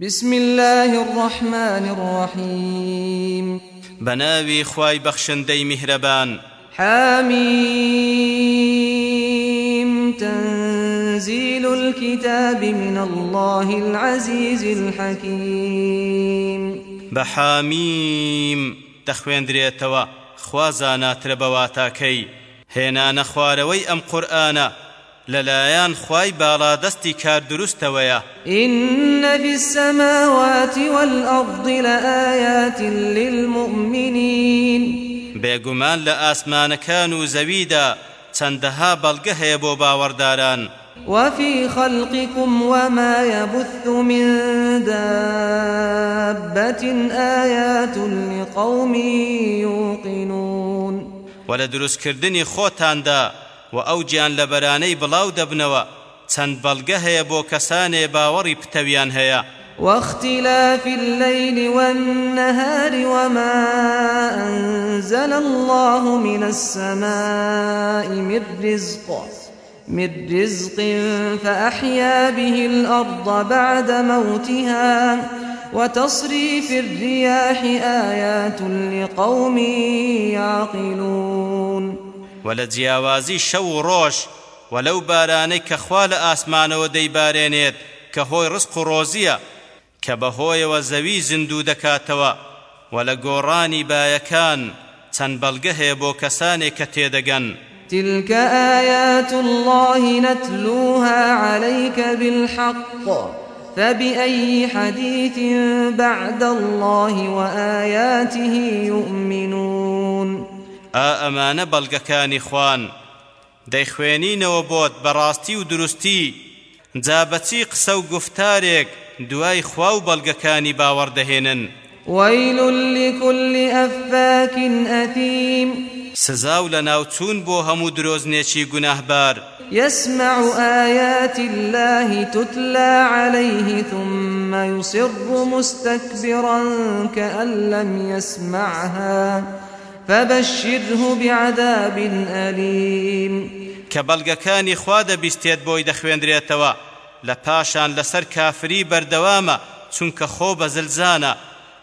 بسم الله الرحمن الرحيم بناوي خواي بخشندي مهربان. حاميم تنزيل الكتاب من الله العزيز الحكيم. بحاميم. تخوين دريتوا خوازانات ربواتاكي هنا نخواروي أم قرآن. بالا دستي كار درستويا إن في السماوات والأرض لآيات للمؤمنين. بێگومان لە ئاسمانەکان و زەویدا چەندەها بەڵگە هەیە بۆ باوەڕداران. وفي خلقكم وما يبث من دابة آيات لقوم يوقنون. وە لە دروستکردنی خۆتاندا و ئەو گیان لە بەرانەی بڵاو دەبنەوە چەند بەڵگە هەیە بۆ کەسانێ باوەڕی پتەویان هەیە. واختلاف الليل والنهار وما أنزل الله من السماء من رزق من رزق فأحيا به الأرض بعد موتها وتصريف الرياح آيات لقوم يعقلون. ولجياوازي شو روش ولو باراني كخوال آسمان ودي بارينيت كهوي کە بەهۆیەوە زەوی و لە گۆڕانی بایەکان چەند بەڵگە هەیە بۆ کەسانێک کە تێدەگەن. تلك آيات الله نتلوها عليك بالحق. فبأي حديث بعد الله وآياته يؤمنون؟ ئەمانە بەڵگەکانی خوان دەیخوێنینەوە بۆت بەڕاستی و دروستی. جا بەچی قسە و گفتارێک دوای خوا و بەڵگەکانی باوەڕدەهێنن ويل لكل أفاك أثيم. سزاو لناوچون بو همو درۆزنێکی گوناهبار. يسمع آيات الله تتلى عليه ثم يصر مستكبرا كأن لم يسمعها. فبشره بعذاب أليم. كبلغكاني خواد بيستيد بوي دەخوێندرێتەوە لە پاشان لەسەر کافری بەردەوامە چونکە خۆ بە زلزانە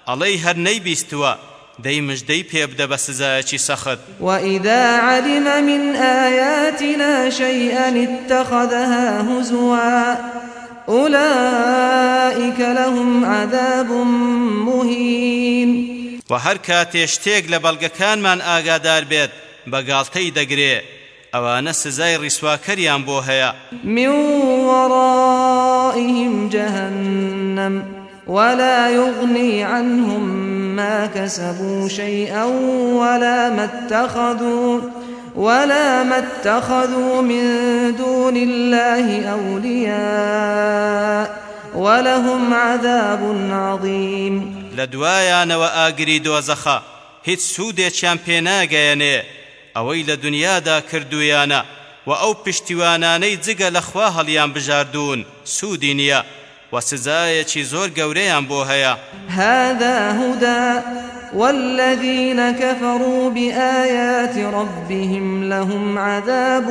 ئەڵەی هەر نەیبیستووە دەی مژدەی پێبدە بە سزایەکی سەخت وإذا علم من آياتنا شيئا اتخذها هزوا أولئك لهم عذاب مهين. وهر کاتێ شتێک لە بەڵگەکانمان ئاگادار بێت بەگاڵتەی دەگرێ. ئەوانە سزای بۆ هەیە. من ورائهم جهنم ولا يغني عنهم ما كسبوا شيئا ولا ما اتخذوا ولا ما اتخذوا من دون الله أولياء ولهم عذاب عظيم. لدوايانەوە ئاگری دۆزەخە هیچ سوودێکیان پێناگەیەنێ ئەوەی لە دنیادا کردویانە و ئەو پشتیوانانەی جگە لەخوا هەڵیان بژاردوون سوودی نییە و سزایەکی زۆر گەورەیان بۆ هەیە هذا هدى. والذين كفروا بآيات ربهم لهم عذاب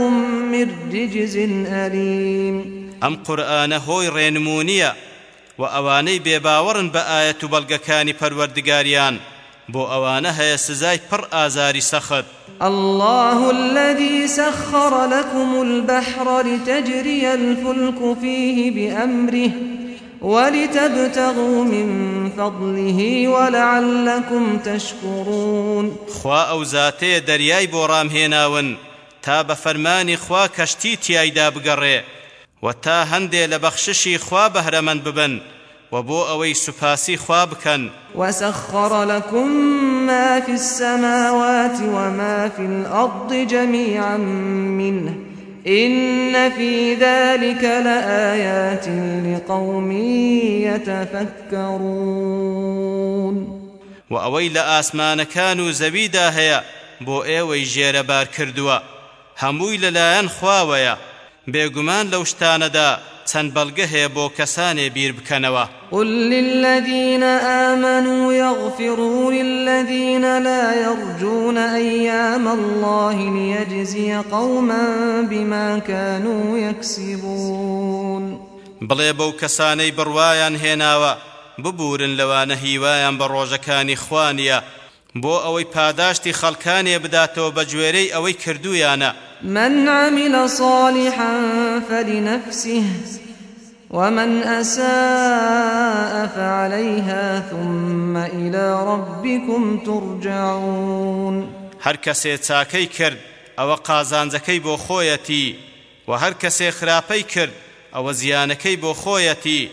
من رجز أليم. ئەم قورآانە هۆی ڕێنمونیە و ئەوانەی بێباوەڕن بە ئاەت و بەڵگەکانی پەروەردگاریان بۆ ئەوانە هەیە سزای پڕ ئازاری سەخت الله الذي سخر لكم البحر لتجري الفلك فيه بأمره ولتبتغوا من فضله ولعلكم تشكرون. خوا ئەو زاتەیە دەریای بۆ ڕامهێناون تا بە فەرمانی خوا کەشتی تیایدا بگەڕێ و تا هەندێ لە بەخششی خوا بەهرەمەند ببن وبو أوي سفاسي خوابكن وسخر لكم ما في السماوات وما في الأرض جميعا منه إن في ذلك لآيات لقوم يتفكرون. وأوي لآسمان كانوا زبيدا هيا بو ايوي جيربار كردوا هموي للايان خواويا بێگومان لەو شتانەدا چەند بەڵگە هەیە بۆ کەسانێ بیر بکەنەوە. قل للذين آمنوا يغفروا للذين لا يرجون أيام الله ليجزي قوما بما كانوا يكسبون بڵێ بەو کەسانەی بڕوایان هێناوە ببورن لەوانە هیوایان بە ڕۆژەکانی خوانیە بۆ ئەوەی پاداشتی خەڵکانێ بداتەوە بە گوێرەی ئەوەی کردویانە من عمل صالحا فلنفسه ومن أساء فعليها ثم إلى ربكم ترجعون. هر کەسێ چاکەی کرد ئەوە قازانجەکەی بۆ خۆیەتی و هەر کەسێ خراپەی کرد ئەوە زیانەکەی بۆ خۆیەتی.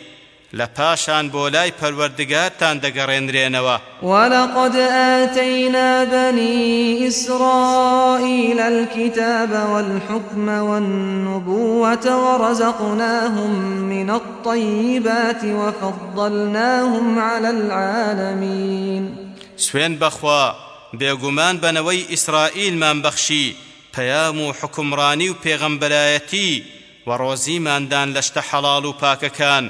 لە پاشان بۆ لای پەروەردگارتان دەگەڕێنرێنەوە. وەلقد ئاتەینا بني إسرائيل الكتاب والحكم والنبوة ورزقناهم من الطيبات وفضلناهم على العالمين. سوێن بەخوا بێگومان بنەوەی ئیسرائیلمان بەخشی پەیام و حکمڕانی و پێغەمبەرایەتی و ڕۆزیماندان لە شتە حەڵاڵ و پاکەکان.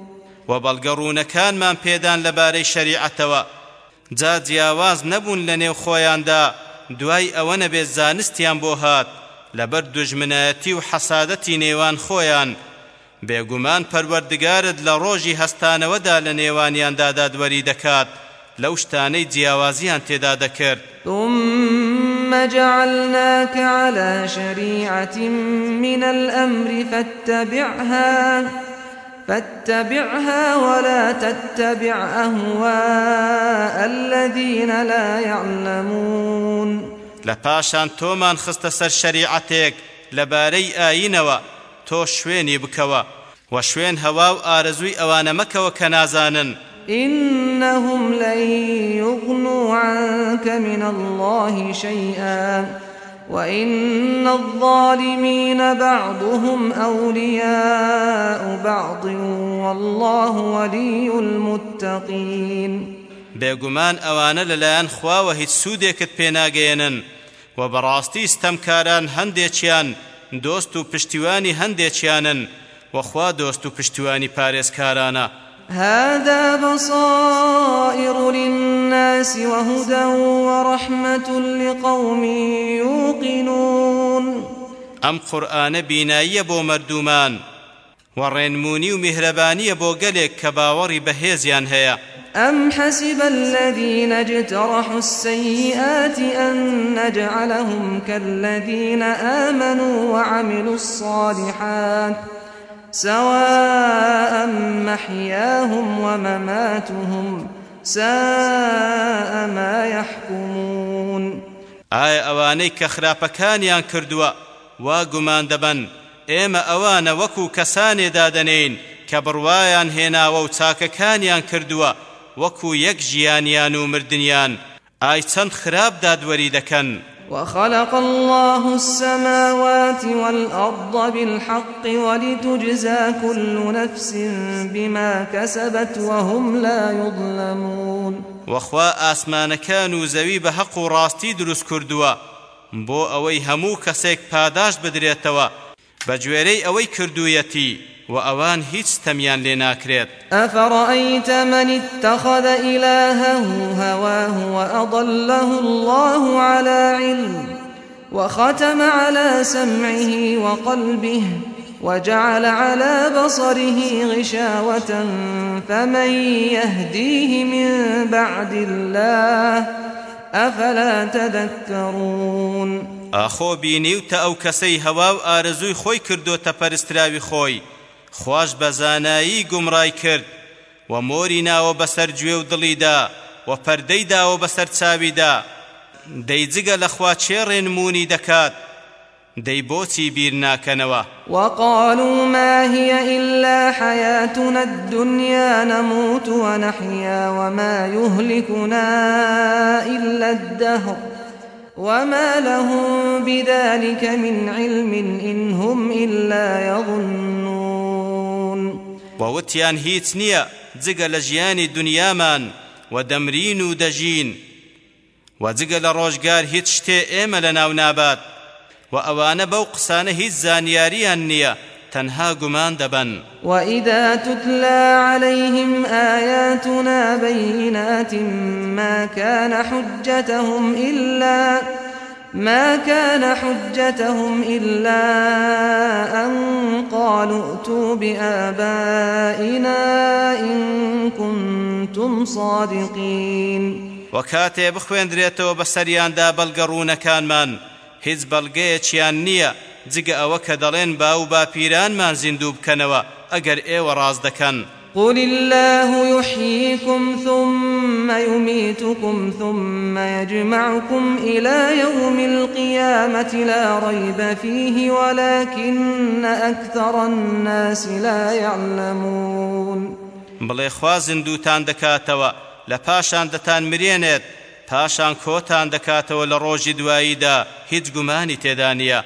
و بەڵگەڕوونەکانمان پێدان لەبارەی شەریعەتەوە جا جیاواز نەبوون لە نێو خۆیاندا دوای ئەوە نەبێت زانستیان بۆ هات لەبەر دوژمنایەتی و حەسادەتی نێوان خۆیان. بێگومان پەروەردگارت لە ڕۆژی هەستانەوەدا لە نێوانیاندا دادوەری دەکات لەو شتانەی جیاوازیان تێدا دەکرد. ثم جعلناك على شريعة من الأمر فاتبعها. فاتبعها ولا تتبع أهواء الذين لا يعلمون. لپاشان تۆمان خستە سەر شەریعەتێک لەبارەی ئاینەوە تۆ شوێنی بکەوە و شوێن هەوا و ئارەزووی ئەوانە مەکەوە کە نازانن. إنهم لن يغنوا عنك من الله شيئا. وإن الظالمين بعضهم أولياء بعض والله ولي المتقين. بێگومان ئەوانە لەلایەن خواوە هیچ سوودێکت پێناگەێنن و بەڕاستی ستەمکاران هەندێکیان دۆست و پشتیوانی هەندێکیانن وەخوا دۆست و پشتیوانی پارێزکارانە. هذا بصائر للناس وهدى ورحمة لقوم يوقنون. أم قرآن بيناية بو مردومان؟ ورنموني ومهربانية بو قلق كباوري بهيزيان هيا. أم حسب الذين اجترحوا السيئات أن نجعلهم كالذين آمنوا وعملوا الصالحات؟ سواء محياهم ومماتهم ساء ما يحكمون. ئایا ئەوانەی کە خراپەکانیان کردووە وا گومان دەبەن ئێمە ئەوانە وەکو کەسانێ دادەنین کە بڕوایان هێناوە و چاکەکانیان کردووە وەکو یەک ژیانیان و مردیان ئای چەند خراپ دادوەری دەکەن. وخلق الله السماوات والأرض بالحق ولتجزى كل نفس بما كسبت وهم لا يظلمون. وخوا آسمان كانوا زوي بحق راستي دروس كردوا بو اوي همو كسيك پاداش بدريتوا بجويري اوي كردويتي وأوان هيج تميان لنا كريت أفرأيت من اتخذ إلهه هواه وأضله الله على علم وختم على سمعه وقلبه وجعل على بصره غشاوة فمن يهديه من بعد الله أفلا تذكرون؟ أخو أو كسي هواو آرزوي خوي كردو تپرستراوي خوي خوش بزانایی گمڕای کرد و مۆری ناوە بەسەر گوێ و دڵیدا و پەردەی داوە بەسەر چاویدا. دەیجگە لەخوا چێڕێنمونی دەکات؟ دەی بۆچی بیر ناکەنەوە؟ وقالوا ما هي إلا حياتنا الدنيا نموت ونحيا وما يهلكنا إلا الدهر وما لهم بذلك من علم إن هم إلا يظنون. ووتیان هیچ نییە جگە لە ژیانی دنیامان و دەمرین و دەژین. وجگە لە ڕۆژگار هیچ شتێ ئێمە لە ناو تنها گمان دبن وإذا تتلى عليهم آياتنا بينات ما كان حجتهم إلا ما كان حجتهم إلا أن قالوا ائتوا بآبائنا إن كنتم صادقين. وكاتب خوين دريتو بسريان دا بلغرون كان من هیچ بەڵگەیەکیان نییە. جگە ئەوە کە دەڵێن با و باپیرانمان زیندوو بکەنەوە ئەگەر ئێوە ڕاز قل الله يحييكم ثم يميتكم ثم يجمعكم إلى يوم القيامة لا ريب فيه ولكن أكثر الناس لا يعلمون بڵێ خوا زیندوتان دەکاتەوە لە پاشان دەتان مرێنێت پاشان کۆتان دەکاتەوە لە ڕۆژی دواییدا هیچ گومانی نییە.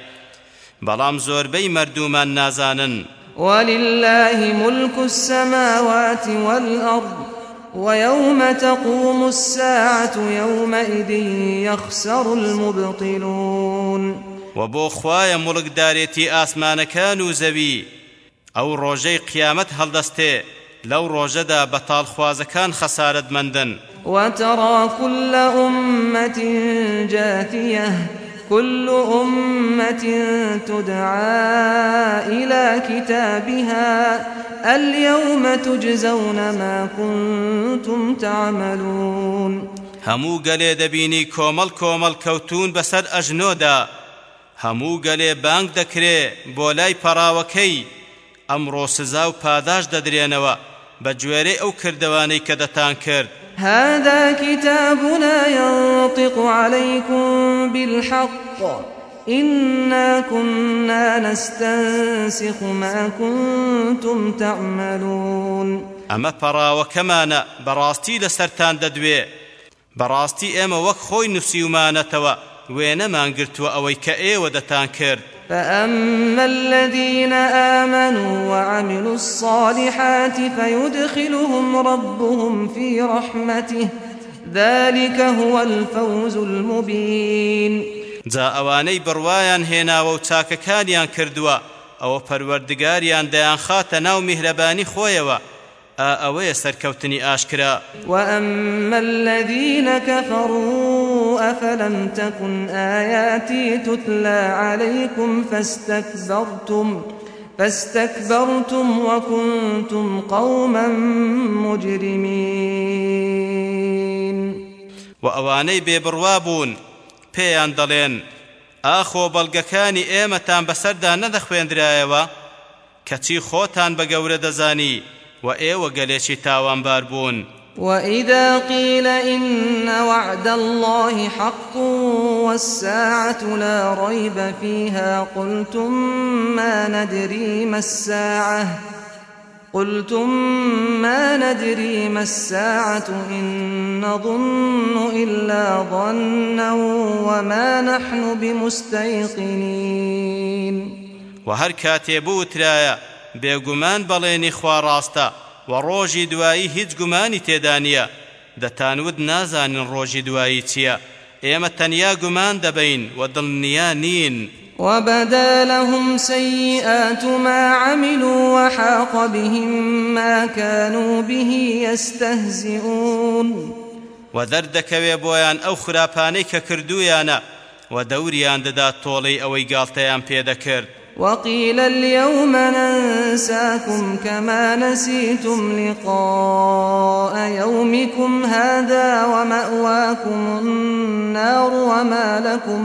بەڵام زۆربەی مردومان نازانن ولله ملك السماوات والأرض ويوم تقوم الساعة يومئذ يخسر المبطلون. وبو خوايا ملك داريتي آسمان كانوا زوي. أو روجي قيامت هلدسته لو روجدا بطال خوازكان خسارد مندن. وترى كل أمة جاثية كل أمة تدعى إلى كتابها اليوم تجزون ما كنتم تعملون. همو قلي دبيني كومل كومل كوتون بسر أجنودا همو قلي بانك دكري بولاي پراوكي ئەمڕۆ سزا و پاداش دەدرێنەوە. ئەو کردوانەی کە دەتان کرد. هذا كتابنا ينطق عليكم بالحق. إنا كنا نستنسخ ما كنتم تعملون. أما پراوەکەمانە بەڕاستی لەسەرتان دەدوێ. بەڕاستی ئێمە وەک خۆی نووسیومانەتەوە وێنەمان گرتووە ئەوەی کە ئێوە دەتان کرد. فأما الذين آمنوا وعملوا الصالحات فيدخلهم ربهم في رحمته ذلك هو الفوز المبين. جا ئەوانەی بڕوایان هێناوە و چاکەکانیان کردووە ئەوە پەروەردگاریان دەیان خاتە ناو میهرەبانی خۆیەوە. ئەوەیە سەرکەوتنی ئاشکرا. وأما الذين كفروا أفلم تكن آياتي تتلى عليكم فاستكبرتم فاستكبرتم وكنتم قوما مجرمين وأواني ببروابون پێیان دەڵێن ئاخۆ بەڵگەکانی ئێمەتان بەسەردا نەدەخوێندرایەوە کەچی خۆتان بە گەورە دەزانی وإيوة قليشي تاوان باربون وإذا قيل إن وعد الله حق والساعة لا ريب فيها قلتم ما ندري ما الساعة قلتم ما ندري ما الساعة إن نظن إلا ظنا وما نحن بمستيقنين. وهر كاتبو ترايا بێگومان بەڵێنی خوا ڕاستە. و ڕۆژی دوایی هیچ گومانی تێدا نییە. دەتانوت نازانن ڕۆژی دوایی چییە. ئێمە تەنیا گومان دەبین و دڵنیا نین. وبدا لهم سيئات ما عملوا وحاق بهم ما كانوا به يستهزئون. وذردكوي بويان أو خراپانەی کە کردویانە و دەوریان دەدا تۆڵەی ئەوەی گاڵتەیان پێدەکرد وقيل اليوم ننساكم كما نسيتم لقاء يومكم هذا ومأواكم النار وما لكم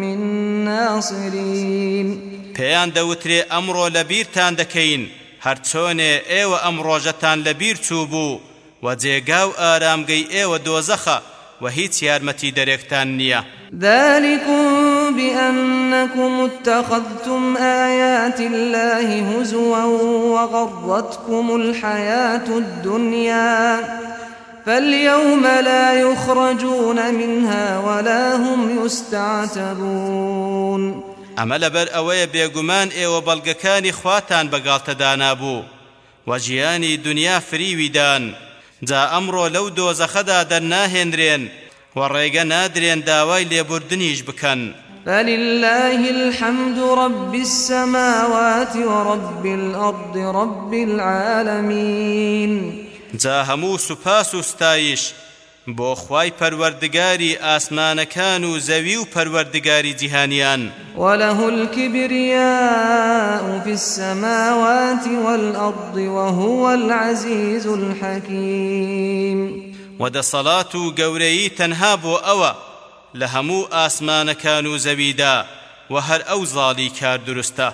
من ناصرين. پێیان دەوترێ ئەمڕۆ لە بیرتان دەکەین هەرچۆنێ ئێوە ئەم ڕۆژەتان لە بیر چوو بوو و جێگا و ئارامگەی ئێوە دۆزەخە و هیچ یارمەتی دەرێکتان نییە ذلكم بأنكم اتخذتم آيات الله هزوا وغرتكم الحياة الدنيا فاليوم لا يخرجون منها ولا هم يستعتبون. ئەمە لەبەر ئەوەیە بێگومان ئێوە بەڵگەکانی خواتان بەگاڵتەدانا بوو و ژیانی دنیا فریویدان جا ئەمڕۆ لەو دۆزەخەدا دەرناهێنرێن وڕێگە نادرێن داوای لێبوردنیش بکەن فلله الحمد رب السماوات ورب الأرض رب العالمين. جا هەموو سوپاس و ستایش بۆ خوای پەروەردگاری ئاسمانەکان و زەوی و پەروەردگاری جیهانیان. وله الكبرياء في السماوات والأرض وهو العزيز الحكيم. ودەسەڵات و گەورەیی تەنها بۆ ئەوە لە هەموو ئاسمانەکان و زەویدا و هەر ئەو زاڵی کار دروستە